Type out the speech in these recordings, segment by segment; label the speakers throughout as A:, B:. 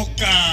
A: boca.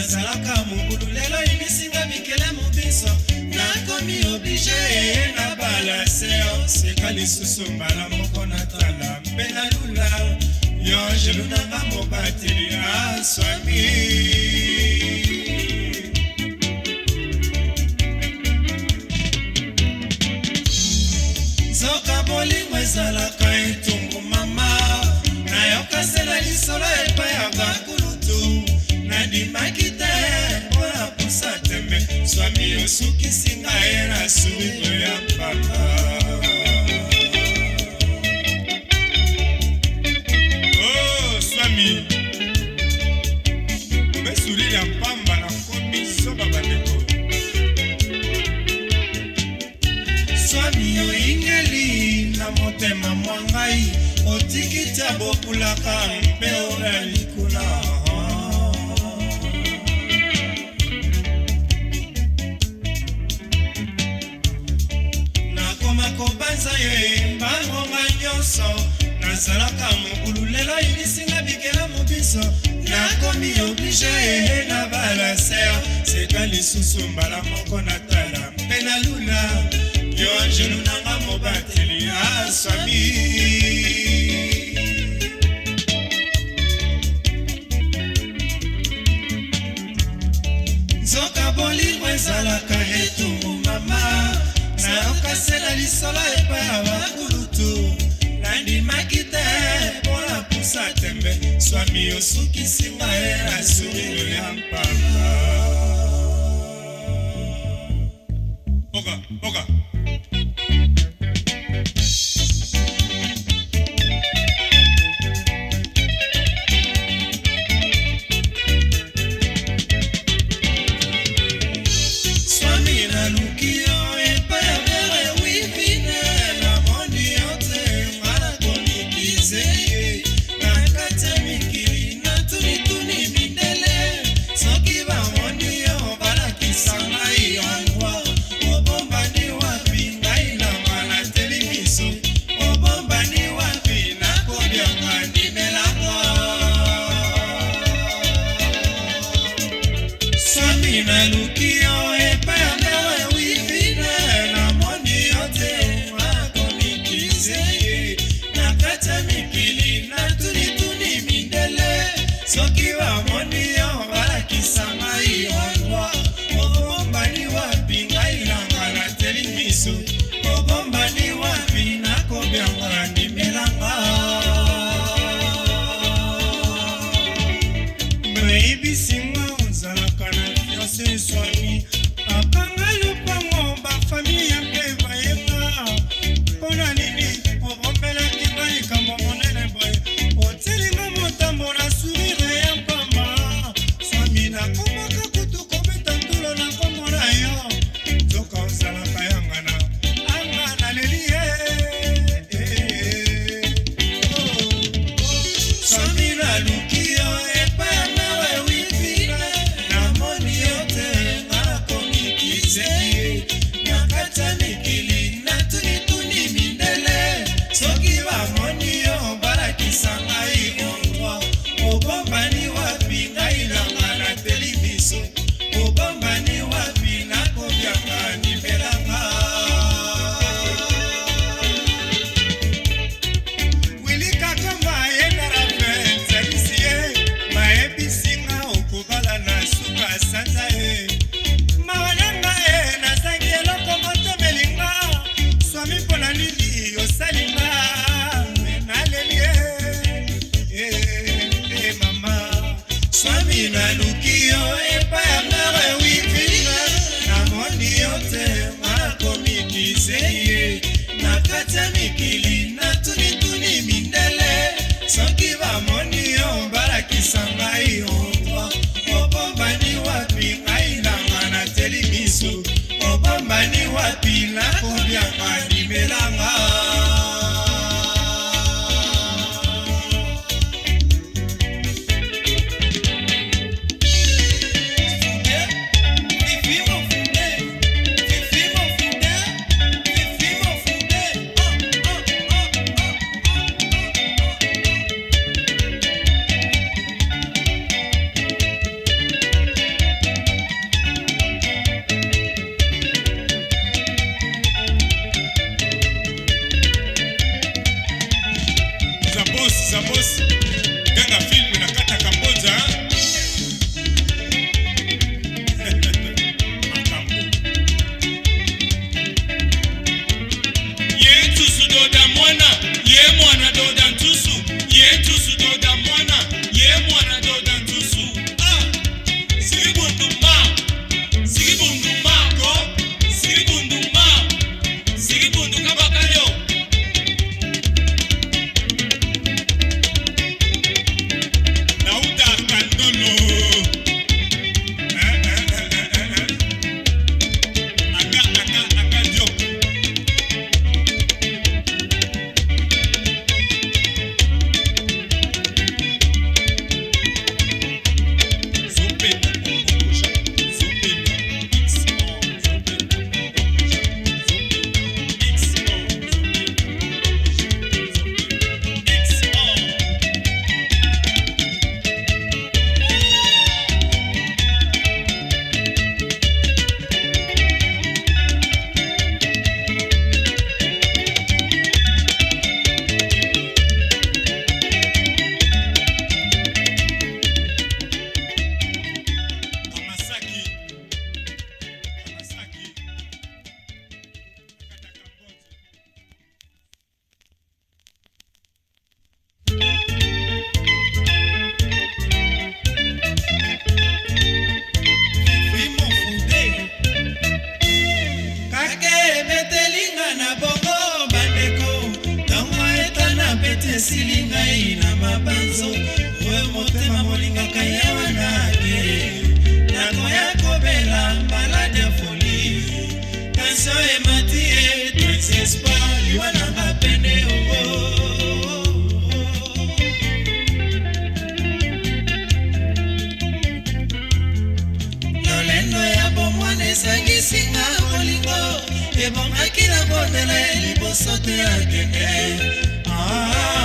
A: nazalaka mobulu lelo imisinga mikele mobiso nakomi oblige eye na balaseo oh, seka lisusu mbala moko natala mpe nalula yo jelu nanga mobateli aswami nzoka bolingo ezalaka etungu mama nayoka se na lisolo epai ya bakulutu nadimaki osukisi ngai na sumino ya mpaka o oh, swami obesuli ya mpamba nakomi soba bandeko swami oyingeli na motema mwa ngai otikita bopulaka mpe orali biso nakomi oblige na balaser seka lisusu mbala moko natala mpe na luna yo angelu nanga mobateli aswami nzoka bolingo ezalaka etumbu mama nayokasela lisolo epai ya bakulutu nandimaki te mpola pusa te swami osukisi ngai na surilo ya mpamba oka oka Somos ezobela liboso te akende ah, ah, ah.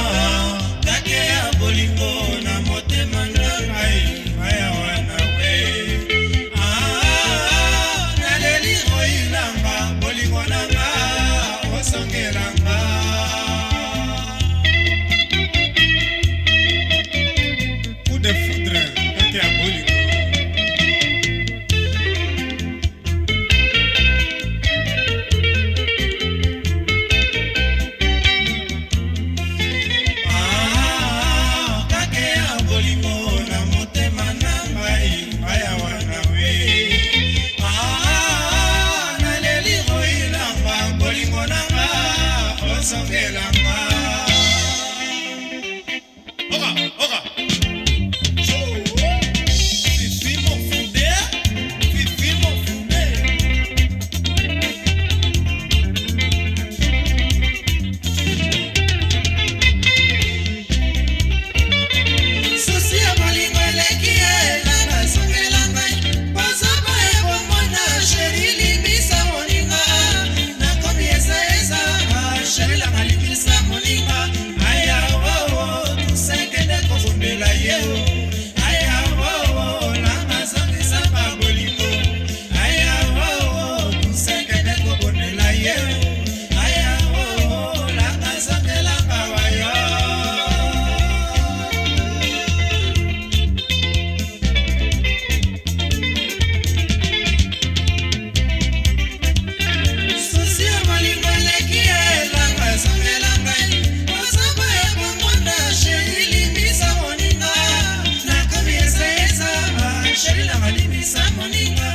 A: sheri na malimi sa moninga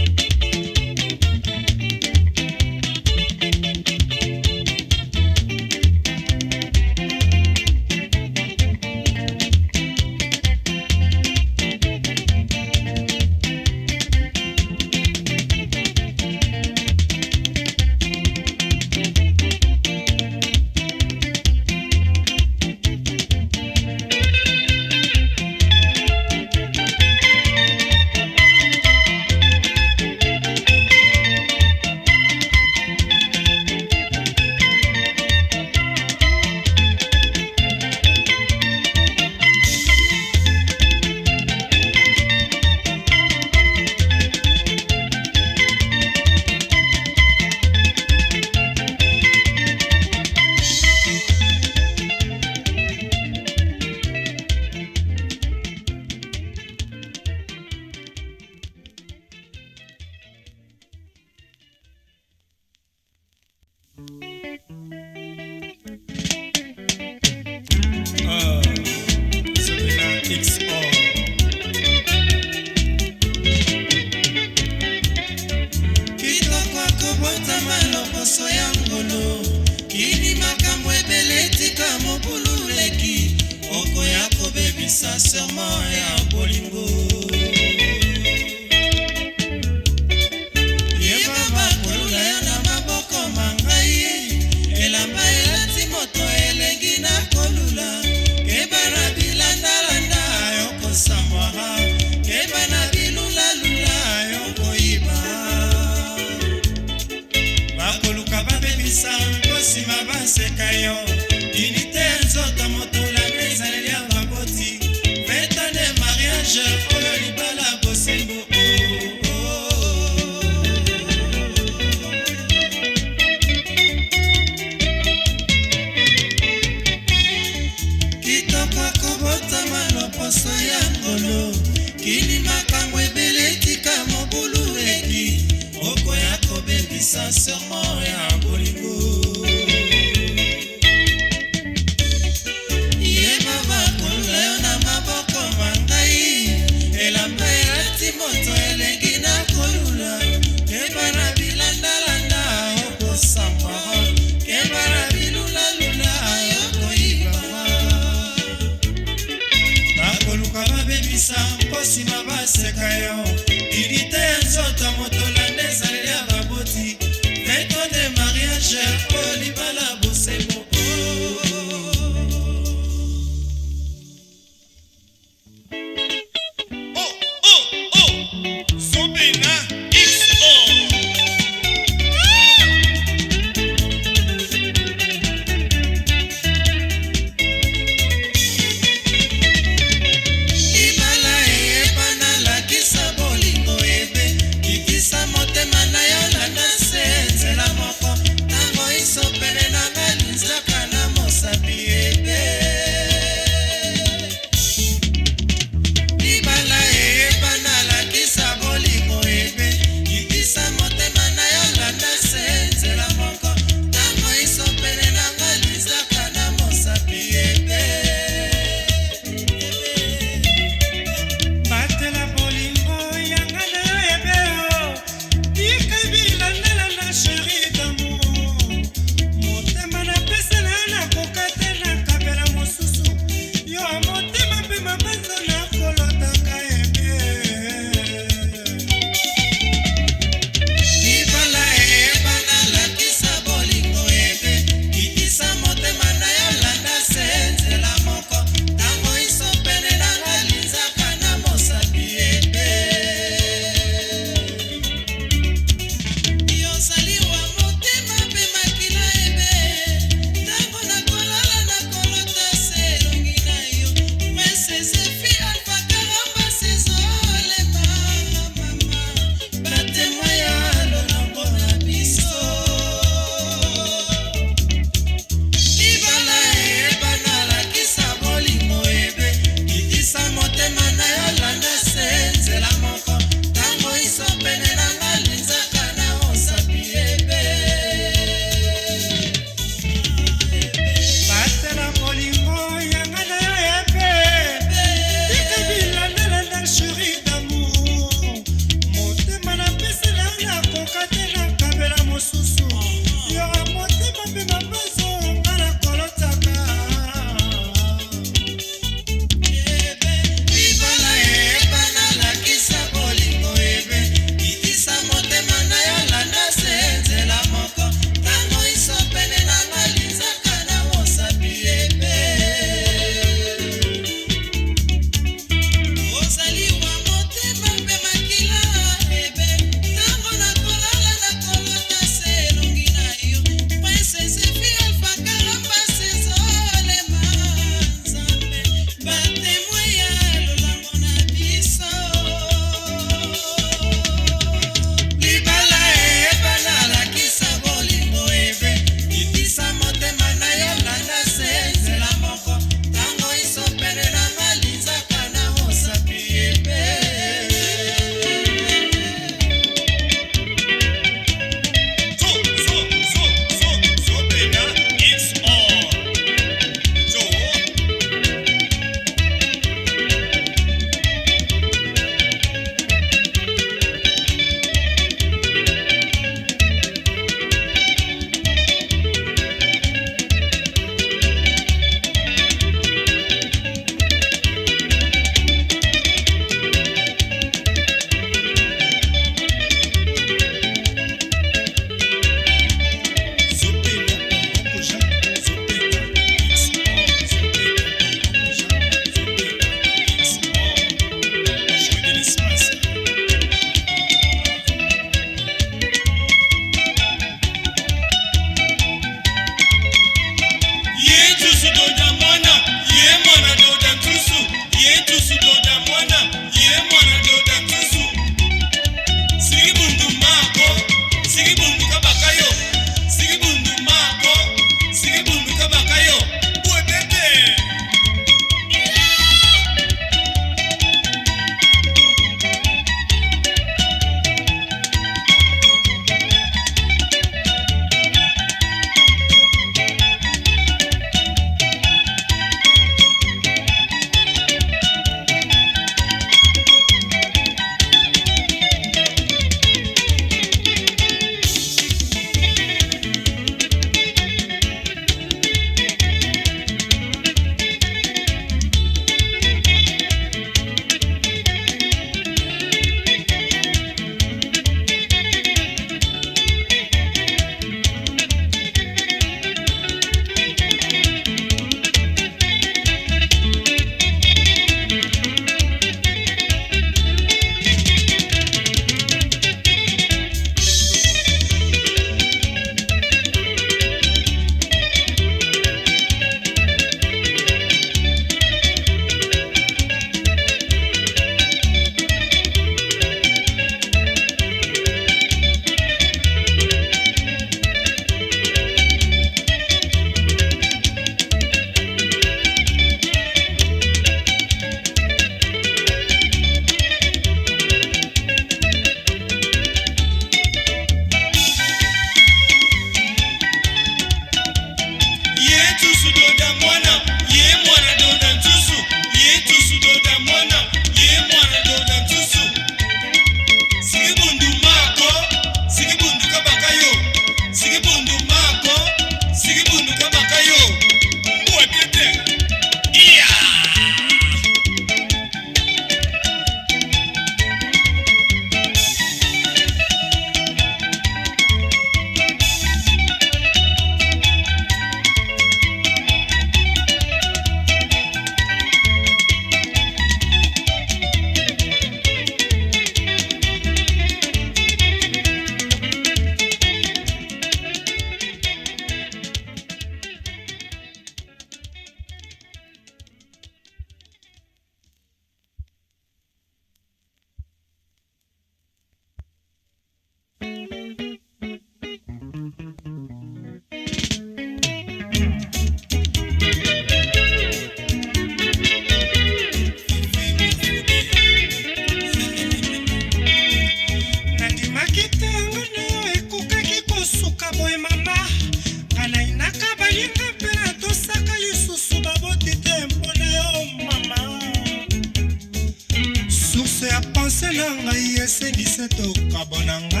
A: asengisa tokabonanga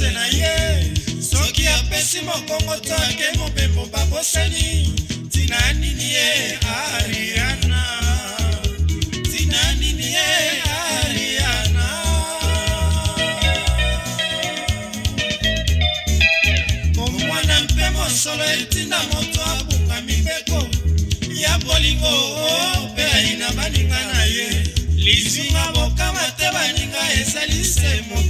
A: bamise na ye soki apesi mokongo to ake mobembo babosani ntina nini ye ariana ntina nini ye ariana komwana mpe mosolo etinda moto abunga mibeko ya bolingo mpe oh, aina baninga na ye lizinga bokama te baninga ezali se moto